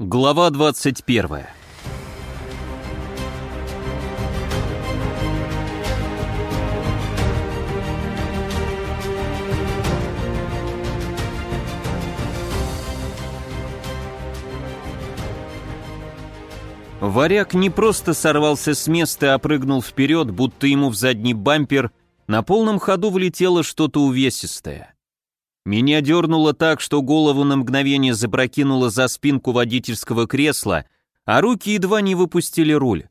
Глава 21 Варяг не просто сорвался с места, а прыгнул вперед, будто ему в задний бампер на полном ходу влетело что-то увесистое. Меня дернуло так, что голову на мгновение запрокинуло за спинку водительского кресла, а руки едва не выпустили руль.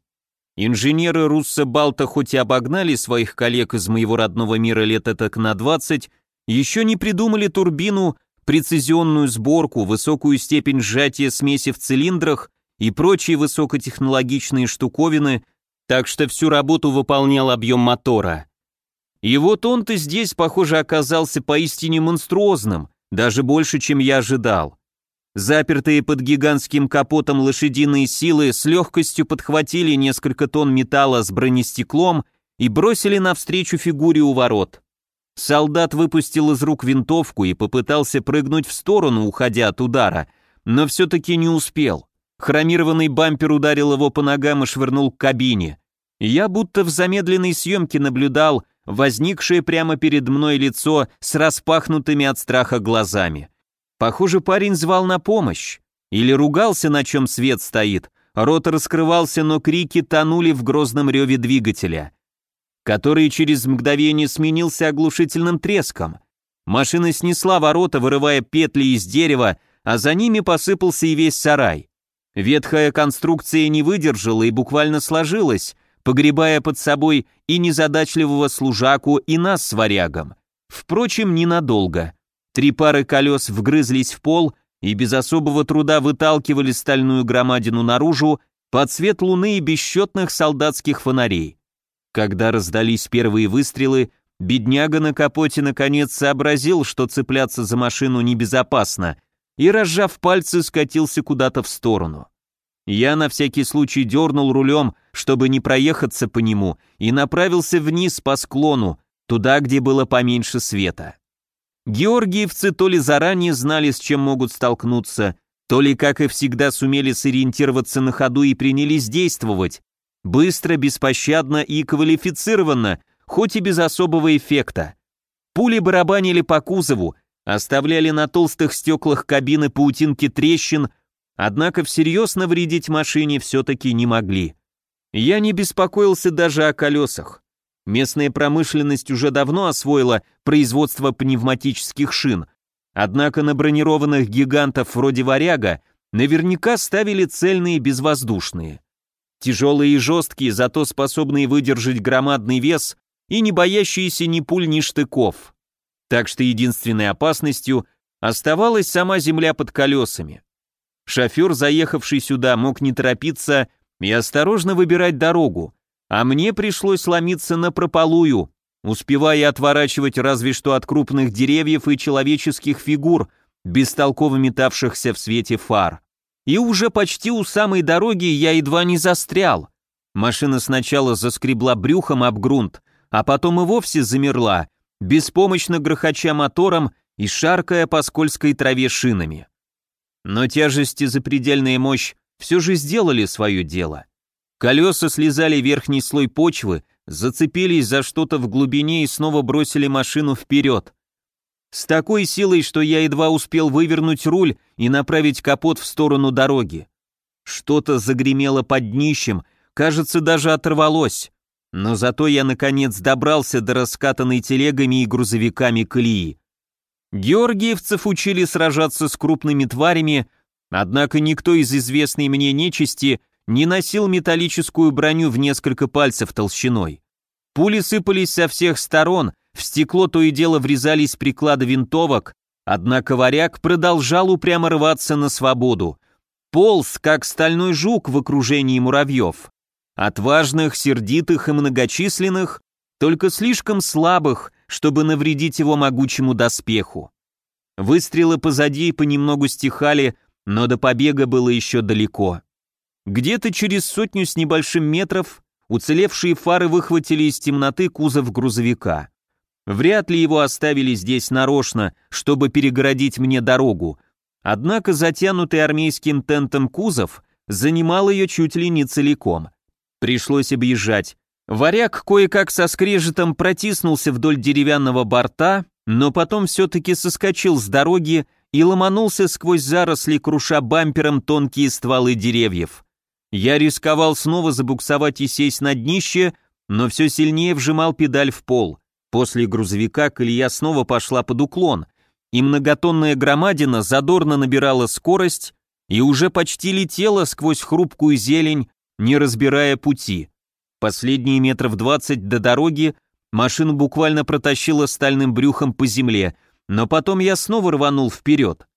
Инженеры Русса Балта хоть и обогнали своих коллег из моего родного мира лет так на 20, еще не придумали турбину, прецизионную сборку, высокую степень сжатия смеси в цилиндрах и прочие высокотехнологичные штуковины, так что всю работу выполнял объем мотора. И вот он-то здесь, похоже, оказался поистине монструозным, даже больше, чем я ожидал. Запертые под гигантским капотом лошадиные силы с легкостью подхватили несколько тонн металла с бронестеклом и бросили навстречу фигуре у ворот. Солдат выпустил из рук винтовку и попытался прыгнуть в сторону, уходя от удара, но все-таки не успел. Хромированный бампер ударил его по ногам и швырнул к кабине. Я будто в замедленной съемке наблюдал, возникшее прямо перед мной лицо с распахнутыми от страха глазами. Похоже, парень звал на помощь. Или ругался, на чем свет стоит. Рот раскрывался, но крики тонули в грозном реве двигателя, который через мгновение сменился оглушительным треском. Машина снесла ворота, вырывая петли из дерева, а за ними посыпался и весь сарай. Ветхая конструкция не выдержала и буквально сложилась, погребая под собой и незадачливого служаку, и нас с варягом. Впрочем, ненадолго. Три пары колес вгрызлись в пол и без особого труда выталкивали стальную громадину наружу под свет луны и бесчетных солдатских фонарей. Когда раздались первые выстрелы, бедняга на капоте наконец сообразил, что цепляться за машину небезопасно, и, разжав пальцы, скатился куда-то в сторону. Я на всякий случай дернул рулем, чтобы не проехаться по нему, и направился вниз по склону, туда, где было поменьше света. Георгиевцы то ли заранее знали, с чем могут столкнуться, то ли, как и всегда, сумели сориентироваться на ходу и принялись действовать. Быстро, беспощадно и квалифицированно, хоть и без особого эффекта. Пули барабанили по кузову, оставляли на толстых стеклах кабины паутинки трещин, Однако всерьез навредить машине все-таки не могли. Я не беспокоился даже о колесах. Местная промышленность уже давно освоила производство пневматических шин, однако на бронированных гигантов вроде «Варяга» наверняка ставили цельные безвоздушные. Тяжелые и жесткие, зато способные выдержать громадный вес и не боящиеся ни пуль, ни штыков. Так что единственной опасностью оставалась сама земля под колесами. Шофер, заехавший сюда, мог не торопиться и осторожно выбирать дорогу, а мне пришлось ломиться на прополую, успевая отворачивать разве что от крупных деревьев и человеческих фигур, бестолково метавшихся в свете фар. И уже почти у самой дороги я едва не застрял. Машина сначала заскребла брюхом об грунт, а потом и вовсе замерла, беспомощно грохоча мотором и шаркая по скользкой траве шинами. Но тяжесть и запредельная мощь все же сделали свое дело. Колеса слезали верхний слой почвы, зацепились за что-то в глубине и снова бросили машину вперед. С такой силой, что я едва успел вывернуть руль и направить капот в сторону дороги. Что-то загремело под днищем, кажется, даже оторвалось. Но зато я, наконец, добрался до раскатанной телегами и грузовиками колеи. Георгиевцев учили сражаться с крупными тварями, однако никто из известной мне нечисти не носил металлическую броню в несколько пальцев толщиной. Пули сыпались со всех сторон, в стекло то и дело врезались приклады винтовок, однако варяг продолжал упрямо рваться на свободу. Полз, как стальной жук в окружении муравьев. Отважных, сердитых и многочисленных, только слишком слабых, чтобы навредить его могучему доспеху. Выстрелы позади понемногу стихали, но до побега было еще далеко. Где-то через сотню с небольшим метров уцелевшие фары выхватили из темноты кузов грузовика. Вряд ли его оставили здесь нарочно, чтобы перегородить мне дорогу. Однако затянутый армейским тентом кузов занимал ее чуть ли не целиком. Пришлось объезжать. Варяг кое-как со скрежетом протиснулся вдоль деревянного борта, но потом все-таки соскочил с дороги и ломанулся сквозь заросли, круша бампером тонкие стволы деревьев. Я рисковал снова забуксовать и сесть на днище, но все сильнее вжимал педаль в пол. После грузовика колея снова пошла под уклон, и многотонная громадина задорно набирала скорость и уже почти летела сквозь хрупкую зелень, не разбирая пути. Последние метров двадцать до дороги машину буквально протащила стальным брюхом по земле, но потом я снова рванул вперед.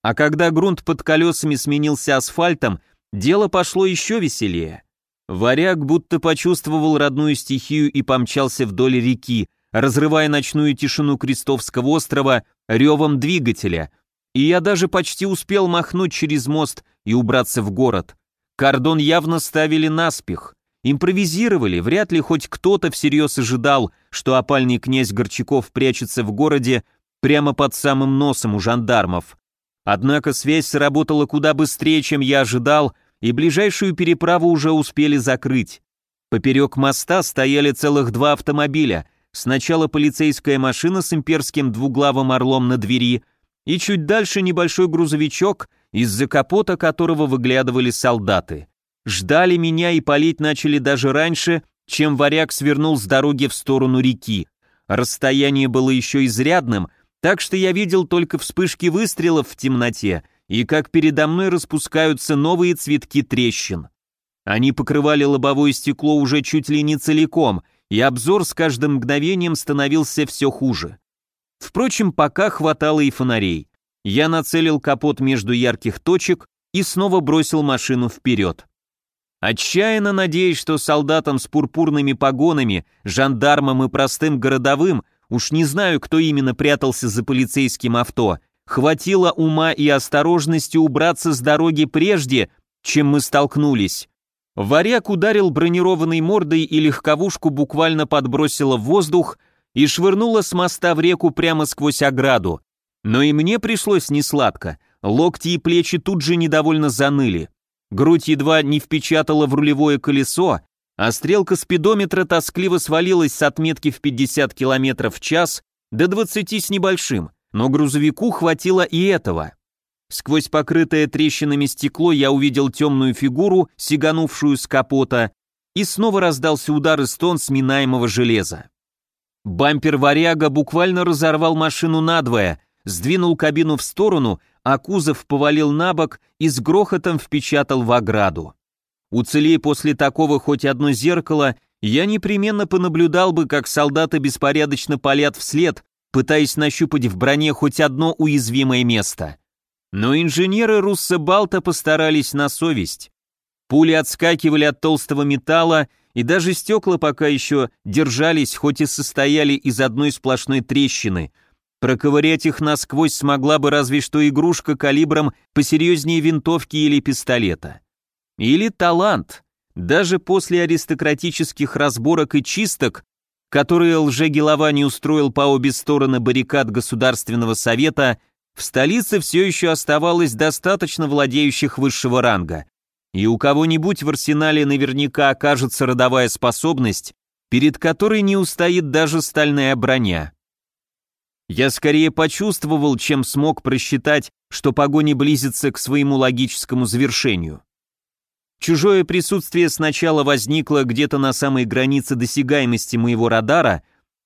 А когда грунт под колесами сменился асфальтом, дело пошло еще веселее. Варяг будто почувствовал родную стихию и помчался вдоль реки, разрывая ночную тишину Крестовского острова ревом двигателя, и я даже почти успел махнуть через мост и убраться в город. Кордон явно ставили наспех. Импровизировали, вряд ли хоть кто-то всерьез ожидал, что опальный князь Горчаков прячется в городе прямо под самым носом у жандармов. Однако связь сработала куда быстрее, чем я ожидал, и ближайшую переправу уже успели закрыть. Поперек моста стояли целых два автомобиля, сначала полицейская машина с имперским двуглавым орлом на двери, и чуть дальше небольшой грузовичок, из-за капота которого выглядывали солдаты. Ждали меня и палить начали даже раньше, чем варяг свернул с дороги в сторону реки. Расстояние было еще изрядным, так что я видел только вспышки выстрелов в темноте и как передо мной распускаются новые цветки трещин. Они покрывали лобовое стекло уже чуть ли не целиком, и обзор с каждым мгновением становился все хуже. Впрочем, пока хватало и фонарей. Я нацелил капот между ярких точек и снова бросил машину вперед. Отчаянно надеясь, что солдатам с пурпурными погонами, жандармам и простым городовым уж не знаю, кто именно прятался за полицейским авто, хватило ума и осторожности убраться с дороги прежде, чем мы столкнулись. Варяг ударил бронированной мордой и легковушку буквально подбросило в воздух и швырнуло с моста в реку прямо сквозь ограду. Но и мне пришлось несладко, локти и плечи тут же недовольно заныли. Грудь едва не впечатала в рулевое колесо, а стрелка спидометра тоскливо свалилась с отметки в 50 км в час до 20 с небольшим, но грузовику хватило и этого. Сквозь покрытое трещинами стекло я увидел темную фигуру, сиганувшую с капота, и снова раздался удар из тон сминаемого железа. Бампер варяга буквально разорвал машину надвое, сдвинул кабину в сторону, а кузов повалил на бок и с грохотом впечатал в ограду. Уцелей после такого хоть одно зеркало, я непременно понаблюдал бы, как солдаты беспорядочно палят вслед, пытаясь нащупать в броне хоть одно уязвимое место. Но инженеры Руссебалта постарались на совесть. Пули отскакивали от толстого металла, и даже стекла пока еще держались, хоть и состояли из одной сплошной трещины. Проковырять их насквозь смогла бы разве что игрушка калибром посерьезнее винтовки или пистолета. Или талант. Даже после аристократических разборок и чисток, которые лже-Гелова не устроил по обе стороны баррикад Государственного Совета, в столице все еще оставалось достаточно владеющих высшего ранга. И у кого-нибудь в арсенале наверняка окажется родовая способность, перед которой не устоит даже стальная броня. Я скорее почувствовал, чем смог просчитать, что погоня близится к своему логическому завершению. Чужое присутствие сначала возникло где-то на самой границе досягаемости моего радара,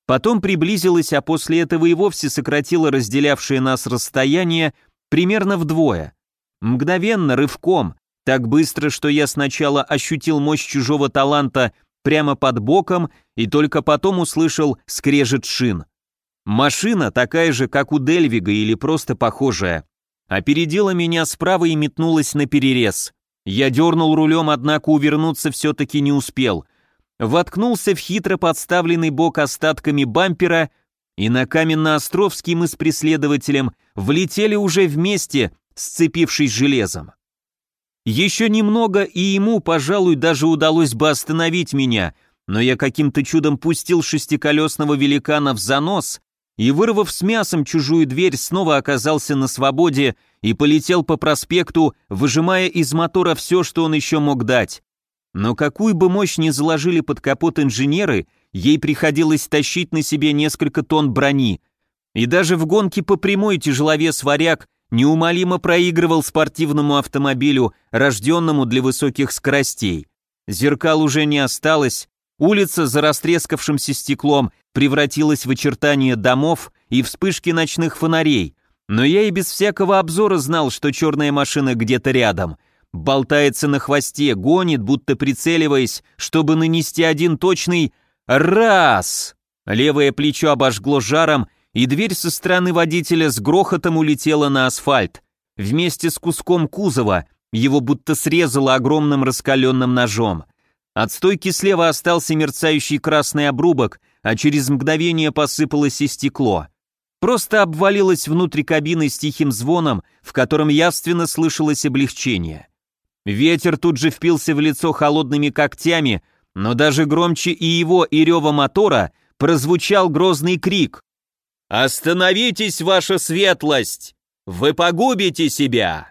потом приблизилось, а после этого и вовсе сократило разделявшее нас расстояние примерно вдвое. Мгновенно, рывком, так быстро, что я сначала ощутил мощь чужого таланта прямо под боком и только потом услышал скрежет шин. Машина, такая же, как у Дельвига или просто похожая, опередила меня справа и метнулась на перерез. Я дернул рулем, однако увернуться все-таки не успел. Воткнулся в хитро подставленный бок остатками бампера, и на Каменно-Островский мы с преследователем влетели уже вместе, сцепившись железом. Еще немного, и ему, пожалуй, даже удалось бы остановить меня, но я каким-то чудом пустил шестиколесного великана в занос, и, вырвав с мясом чужую дверь, снова оказался на свободе и полетел по проспекту, выжимая из мотора все, что он еще мог дать. Но какую бы мощь ни заложили под капот инженеры, ей приходилось тащить на себе несколько тонн брони. И даже в гонке по прямой тяжеловес «Варяг» неумолимо проигрывал спортивному автомобилю, рожденному для высоких скоростей. Зеркал уже не осталось, улица за растрескавшимся стеклом превратилась в очертания домов и вспышки ночных фонарей, но я и без всякого обзора знал, что черная машина где-то рядом. Болтается на хвосте, гонит, будто прицеливаясь, чтобы нанести один точный «раз». Левое плечо обожгло жаром, и дверь со стороны водителя с грохотом улетела на асфальт. Вместе с куском кузова его будто срезало огромным раскаленным ножом. От стойки слева остался мерцающий красный обрубок, а через мгновение посыпалось и стекло. Просто обвалилось внутрь кабины с тихим звоном, в котором явственно слышалось облегчение. Ветер тут же впился в лицо холодными когтями, но даже громче и его, и рева мотора прозвучал грозный крик. «Остановитесь, ваша светлость! Вы погубите себя!»